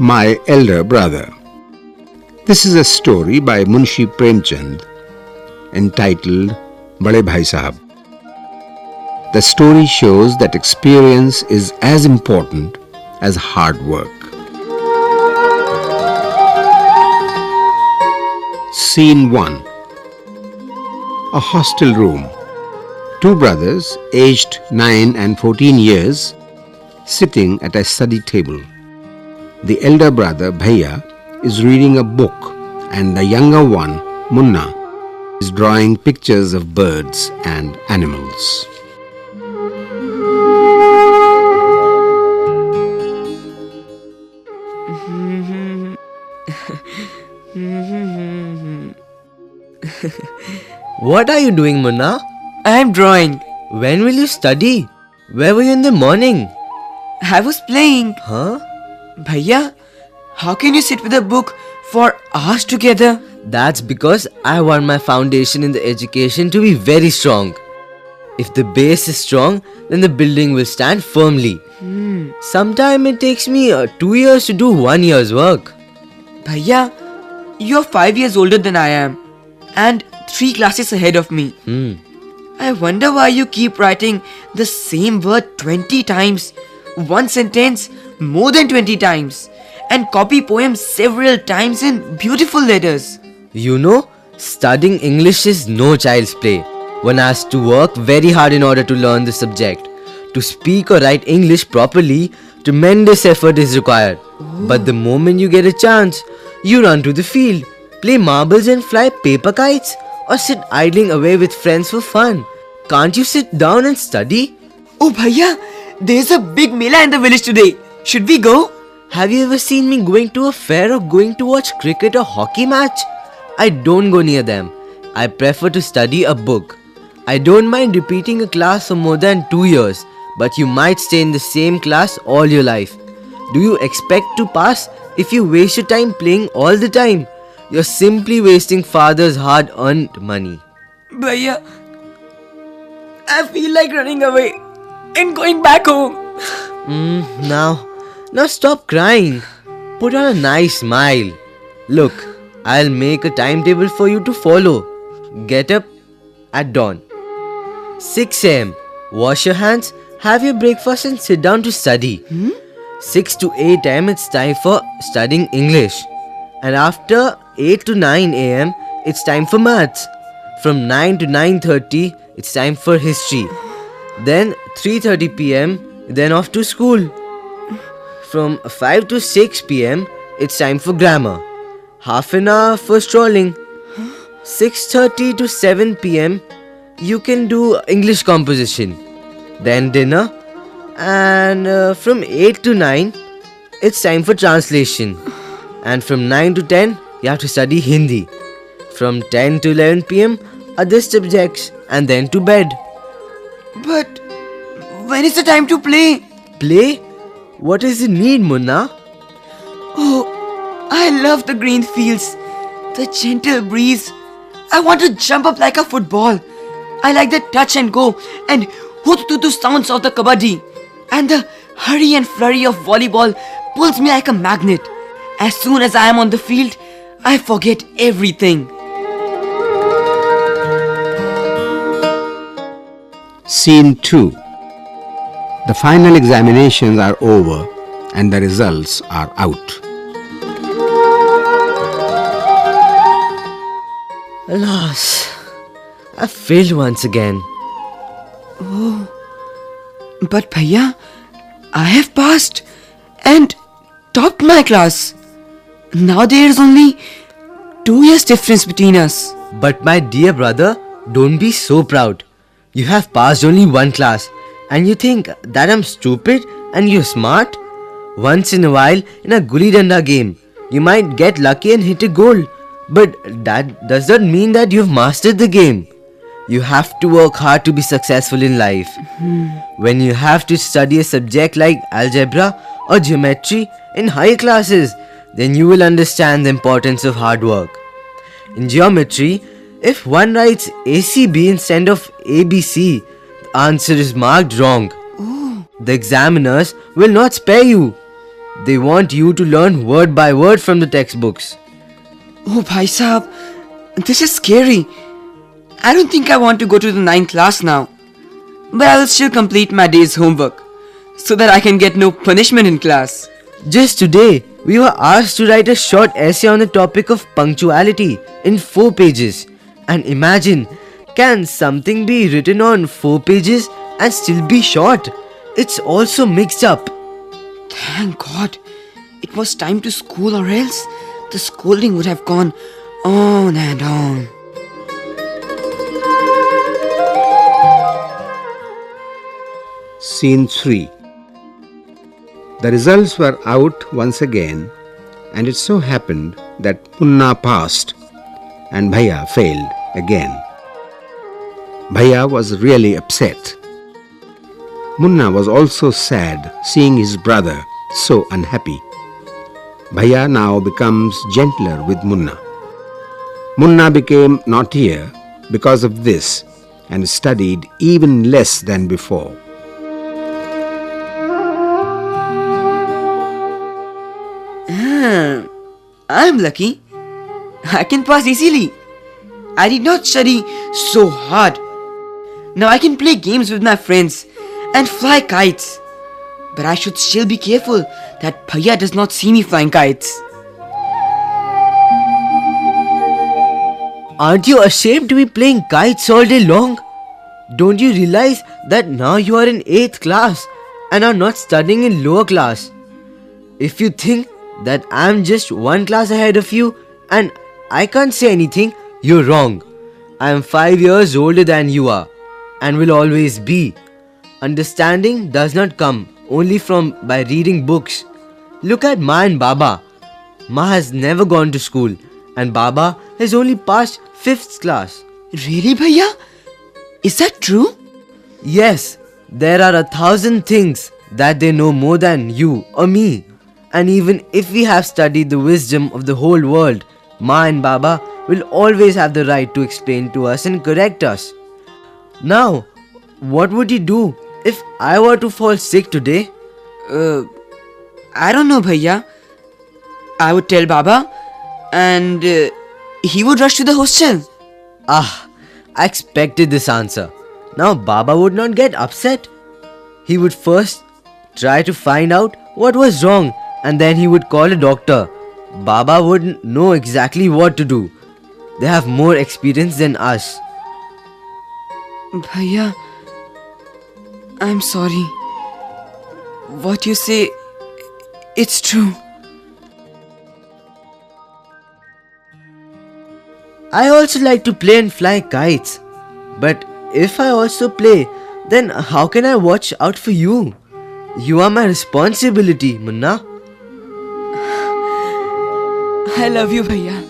My Elder Brother. This is a story by Munshi Premchand entitled Bade Bhai Sahab. The story shows that experience is as important as hard work. Scene 1 A hostel room. Two brothers, aged 9 and 14 years, sitting at a study table. The elder brother, Bhaiya, is reading a book, and the younger one, Munna, is drawing pictures of birds and animals. What are you doing, Munna? I'm drawing. When will you study? Where were you in the morning? I was playing. Huh? Bhaiya, how can you sit with a book for hours together? That's because I want my foundation in the education to be very strong. If the base is strong, then the building will stand firmly. Sometime it takes me uh, two years to do one year's work. Bhaiya, you're five years older than I am, and three classes ahead of me. Hmm. I wonder why you keep writing the same word 20 times, one sentence more than 20 times, and copy poems several times in beautiful letters. You know, studying English is no child's play. One has to work very hard in order to learn the subject. To speak or write English properly, tremendous effort is required. But the moment you get a chance, you run to the field, play marbles and fly paper kites, or sit idling away with friends for fun. Can't you sit down and study? Oh, Bhaiya, there's a big mela in the village today. Should we go? Have you ever seen me going to a fair or going to watch cricket or hockey match? I don't go near them. I prefer to study a book. I don't mind repeating a class for more than two years, but you might stay in the same class all your life. Do you expect to pass if you waste your time playing all the time? You're simply wasting father's hard earned money. Bhaiya, I feel like running away and going back home. Mm, now, now stop crying. Put on a nice smile. Look, I'll make a timetable for you to follow. Get up at dawn. 6 am. Wash your hands, have your breakfast, and sit down to study. Hmm? 6 to 8 am, it's time for studying English. And after 8 to 9 am, it's time for maths. From 9 to 9:30, it's time for history. Then 3:30 pm, then off to school. From 5 to 6 pm, it's time for grammar. Half an hour for strolling. 6:30 to 7 pm, you can do English composition. Then dinner. And uh, from 8 to 9, it's time for translation. And from 9 to 10, you have to study Hindi. From 10 to 11 pm, other subjects, and then to bed. But when is the time to play? Play? What is the need, Munna? Oh, I love the green fields, the gentle breeze. I want to jump up like a football. I like the touch and go and hoot tutu sounds of the kabaddi. And the hurry and flurry of volleyball pulls me like a magnet. As soon as I am on the field, I forget everything. Scene 2 The final examinations are over and the results are out. Alas, I failed once again. Oh, But Bhaiya, I have passed and topped my class. Now there is only two years difference between us. But my dear brother, don't be so proud. You have passed only one class, and you think that I'm stupid and you're smart? Once in a while, in a gully danda game, you might get lucky and hit a goal. But that does not mean that you've mastered the game. You have to work hard to be successful in life. Hmm. When you have to study a subject like algebra or geometry in higher classes, then you will understand the importance of hard work. In geometry, if one writes ACB instead of ABC, answer is marked wrong. The examiners will not spare you. They want you to learn word by word from the textbooks. Oh, Bhai Sahab, this is scary. I don't think I want to go to the ninth class now. But I will still complete my day's homework so that I can get no punishment in class. Just today, we were asked to write a short essay on the topic of punctuality in four pages. And imagine, can something be written on four pages and still be short? It's also mixed up. Thank God. It was time to school, or else the scolding would have gone on and on. Scene 3 The results were out once again, and it so happened that Munna passed and Bhaiya failed again. Bhaiya was really upset. Munna was also sad seeing his brother so unhappy. Bhaiya now becomes gentler with Munna. Munna became naughtier because of this and studied even less than before. Ah, I'm lucky. I can pass easily. I did not study so hard. Now I can play games with my friends and fly kites. But I should still be careful that Bhaiya does not see me flying kites. Aren't you ashamed to be playing kites all day long? Don't you realize that now you are in 8th class and are not studying in lower class? If you think that I'm just one class ahead of you and I can't say anything, you're wrong. I am 5 years older than you are and will always be. Understanding does not come only from by reading books. Look at Ma and Baba. Ma has never gone to school and Baba has only passed 5th class. Really, Bhaiya? Is that true? Yes, there are a thousand things that they know more than you or me. And even if we have studied the wisdom of the whole world, Ma and Baba will always have the right to explain to us and correct us. Now, what would you do if I were to fall sick today? Uh, I don't know, Bhaiya. I would tell Baba and uh, he would rush to the hostel. Ah, I expected this answer. Now Baba would not get upset. He would first try to find out what was wrong and then he would call a doctor. Baba wouldn't know exactly what to do. They have more experience than us. Bhaiya, I'm sorry. What you say, it's true. I also like to play and fly kites. But if I also play, then how can I watch out for you? You are my responsibility, Munna. I love you, Bhaiya.